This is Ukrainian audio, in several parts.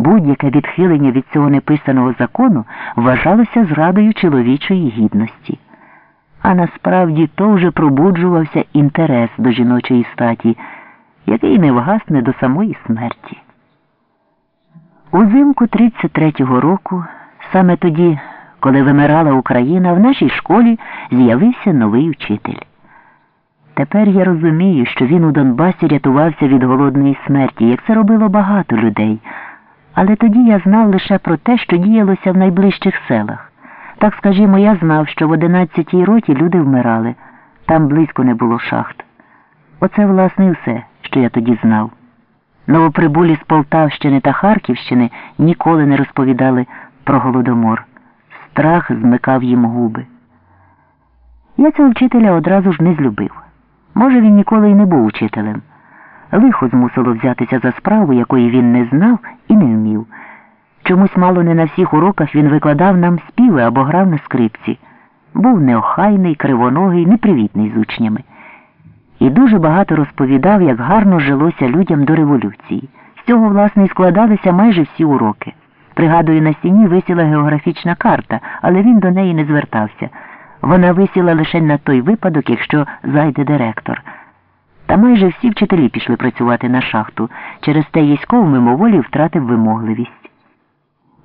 Будь-яке відхилення від цього неписаного закону вважалося зрадою чоловічої гідності. А насправді то вже пробуджувався інтерес до жіночої статі, який не вгасне до самої смерті. Узимку 33-го року, саме тоді, коли вимирала Україна, в нашій школі з'явився новий учитель. Тепер я розумію, що він у Донбасі рятувався від голодної смерті, як це робило багато людей. Але тоді я знав лише про те, що діялося в найближчих селах. Так скажімо, я знав, що в 11-й роті люди вмирали, там близько не було шахт. Оце, власне, і все, що я тоді знав. Новоприбулі з Полтавщини та Харківщини ніколи не розповідали про голодомор. Страх змикав їм губи. Я цього вчителя одразу ж не злюбив. Може, він ніколи й не був учителем. Лихо змусило взятися за справу, якої він не знав і не вмів. Чомусь мало не на всіх уроках він викладав нам співи або грав на скрипці. Був неохайний, кривоногий, непривітний з учнями. І дуже багато розповідав, як гарно жилося людям до революції. З цього, власне, і складалися майже всі уроки. Пригадую, на стіні висіла географічна карта, але він до неї не звертався. Вона висіла лише на той випадок, якщо зайде директор. Та майже всі вчителі пішли працювати на шахту. Через те Єськов мимоволі втратив вимогливість.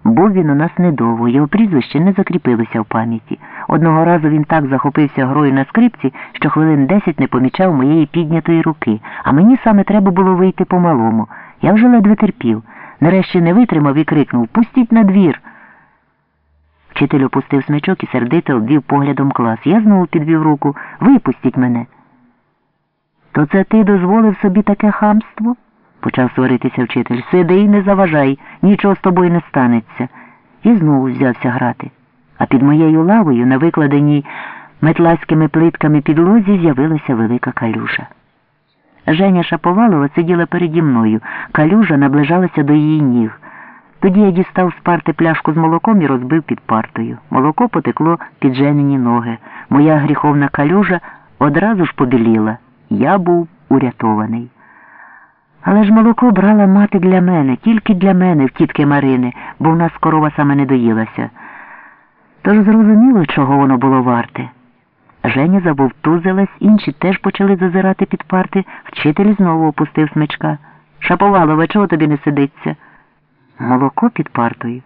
Був він у нас недовго, його прізвище не закріпилося в пам'яті. Одного разу він так захопився грою на скрипці, що хвилин десять не помічав моєї піднятої руки, а мені саме треба було вийти по-малому. Я вже ледве терпів. Нарешті не витримав і крикнув Пустіть на двір!» Вчитель опустив смичок і сердито обвів поглядом клас. Я знову підвів руку Випустіть мене. То це ти дозволив собі таке хамство? почав сваритися вчитель. Сиди і не заважай, нічого з тобою не станеться. І знову взявся грати. А під моєю лавою, на викладеній метласькими плитками підлозі, з'явилася велика калюжа. Женя Шаповалова сиділа переді мною. Калюжа наближалася до її ніг. Тоді я дістав з парти пляшку з молоком і розбив під партою. Молоко потекло під женині ноги. Моя гріховна калюжа одразу ж побіліла. Я був урятований. Але ж молоко брала мати для мене, тільки для мене, в тітки Марини, бо в нас корова саме не доїлася. Тож зрозуміло, чого воно було варте. Женя забовтузилась, інші теж почали зазирати під парти, вчитель знову опустив смичка. Шаповалова, чого тобі не сидиться? Молоко під партою?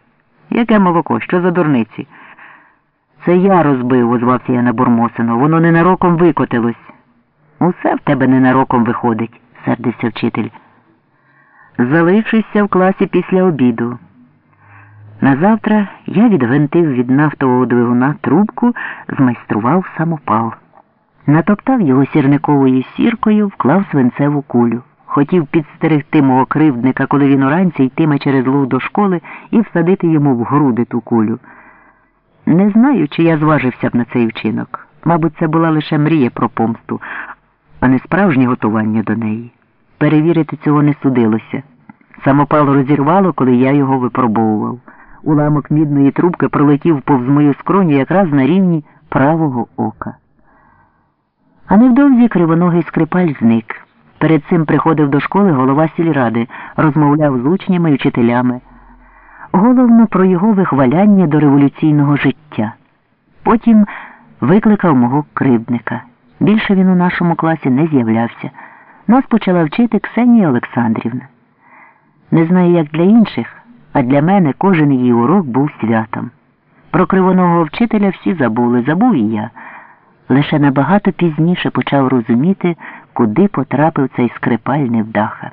Яке молоко? Що за дурниці? Це я розбив, озвався я на бурмосину. Воно ненароком викотилось. Усе в тебе ненароком виходить, сердився вчитель. Залишишся в класі після обіду. Назавтра я відгвинтив від нафтового двигуна трубку, змайстрував самопал. Натоптав його сірниковою сіркою, вклав свинцеву кулю. Хотів підстерегти мого кривдника, коли він уранці йтиме через луг до школи і всадити йому в груди ту кулю. Не знаю, чи я зважився б на цей вчинок. Мабуть, це була лише мрія про помсту, а не справжнє готування до неї. Перевірити цього не судилося. Самопал розірвало, коли я його випробовував. Уламок мідної трубки пролетів повз мою скроню якраз на рівні правого ока. А невдовзі кривоногий скрипаль зник. Перед цим приходив до школи голова сільради, розмовляв з учнями і вчителями. Головно про його вихваляння до революційного життя. Потім викликав мого кривдника. Більше він у нашому класі не з'являвся. Нас почала вчити Ксенія Олександрівна. Не знаю, як для інших, а для мене кожен її урок був святом. Про кривоного вчителя всі забули, забув і я. Лише набагато пізніше почав розуміти, куди потрапив цей скрипаль невдаха.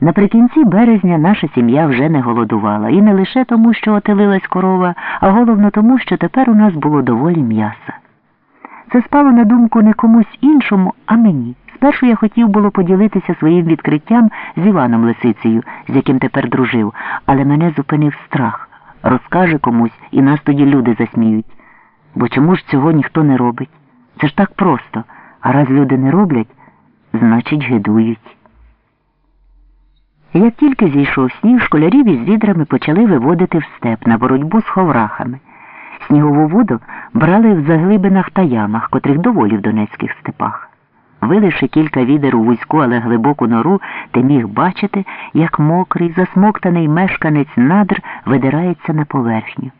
Наприкінці березня наша сім'я вже не голодувала, і не лише тому, що отелилась корова, а головно тому, що тепер у нас було доволі м'яса. Це спало на думку не комусь іншому, а мені. Спершу я хотів було поділитися своїм відкриттям з Іваном Лисицею, з яким тепер дружив, але мене зупинив страх. Розкаже комусь, і нас тоді люди засміють. Бо чому ж цього ніхто не робить? Це ж так просто. А раз люди не роблять, значить, гидують. Як тільки зійшов сніг, школярів із відрами почали виводити в степ на боротьбу з ховрахами. Снігову воду брали в заглибинах та ямах, котрих доволі в донецьких степах. Виливши кілька відер у вузьку, але глибоку нору, ти міг бачити, як мокрий, засмоктаний мешканець надр видирається на поверхню.